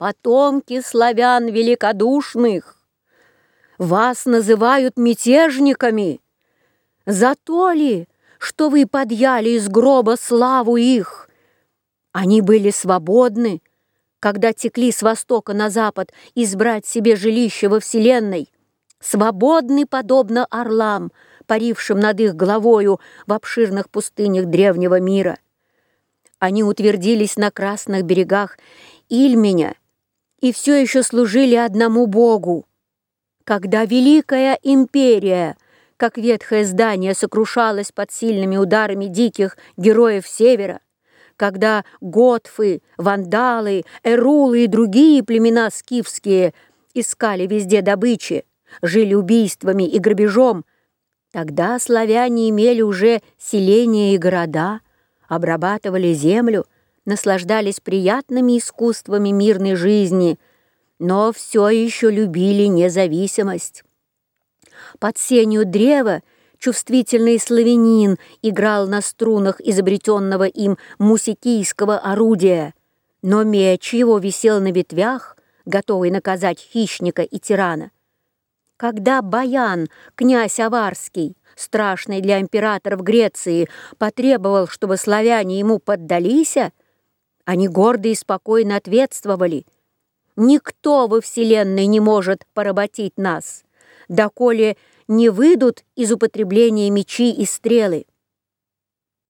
потомки славян великодушных. Вас называют мятежниками. За то ли, что вы подъяли из гроба славу их? Они были свободны, когда текли с востока на запад избрать себе жилище во Вселенной, свободны, подобно орлам, парившим над их головою в обширных пустынях древнего мира. Они утвердились на красных берегах Ильменя и все еще служили одному Богу. Когда Великая Империя, как ветхое здание, сокрушалась под сильными ударами диких героев Севера, когда готфы, вандалы, эрулы и другие племена скифские искали везде добычи, жили убийствами и грабежом, тогда славяне имели уже селения и города, обрабатывали землю, наслаждались приятными искусствами мирной жизни, но все еще любили независимость. Под сенью древа чувствительный славянин играл на струнах изобретенного им мусикийского орудия, но меч его висел на ветвях, готовый наказать хищника и тирана. Когда Баян, князь Аварский, страшный для императоров Греции, потребовал, чтобы славяне ему поддались, они гордо и спокойно ответствовали, «Никто во Вселенной не может поработить нас, доколе не выйдут из употребления мечи и стрелы.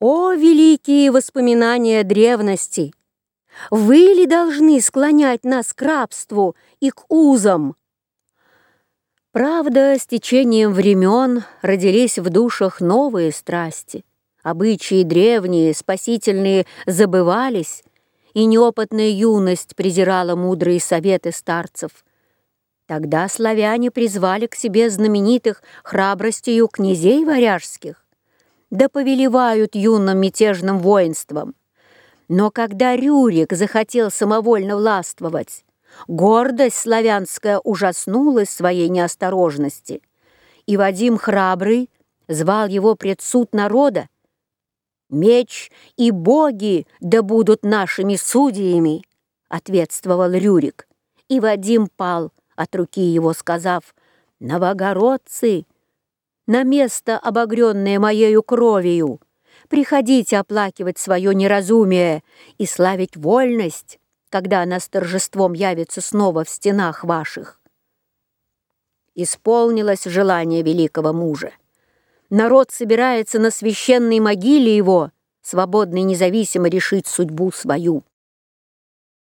О, великие воспоминания древности! Вы ли должны склонять нас к рабству и к узам? Правда, с течением времен родились в душах новые страсти. Обычаи древние, спасительные забывались, и неопытная юность презирала мудрые советы старцев – Тогда славяне призвали к себе знаменитых храбростью князей варяжских, да повелевают юным мятежным воинством. Но когда Рюрик захотел самовольно властвовать, гордость славянская ужаснулась своей неосторожности, и Вадим Храбрый звал его пред суд народа. «Меч и боги да будут нашими судьями», — ответствовал Рюрик, и Вадим пал, от руки его сказав «Новогородцы, на место, обогренное моею кровью, приходите оплакивать свое неразумие и славить вольность, когда она с торжеством явится снова в стенах ваших». Исполнилось желание великого мужа. Народ собирается на священной могиле его, свободно и независимо решить судьбу свою.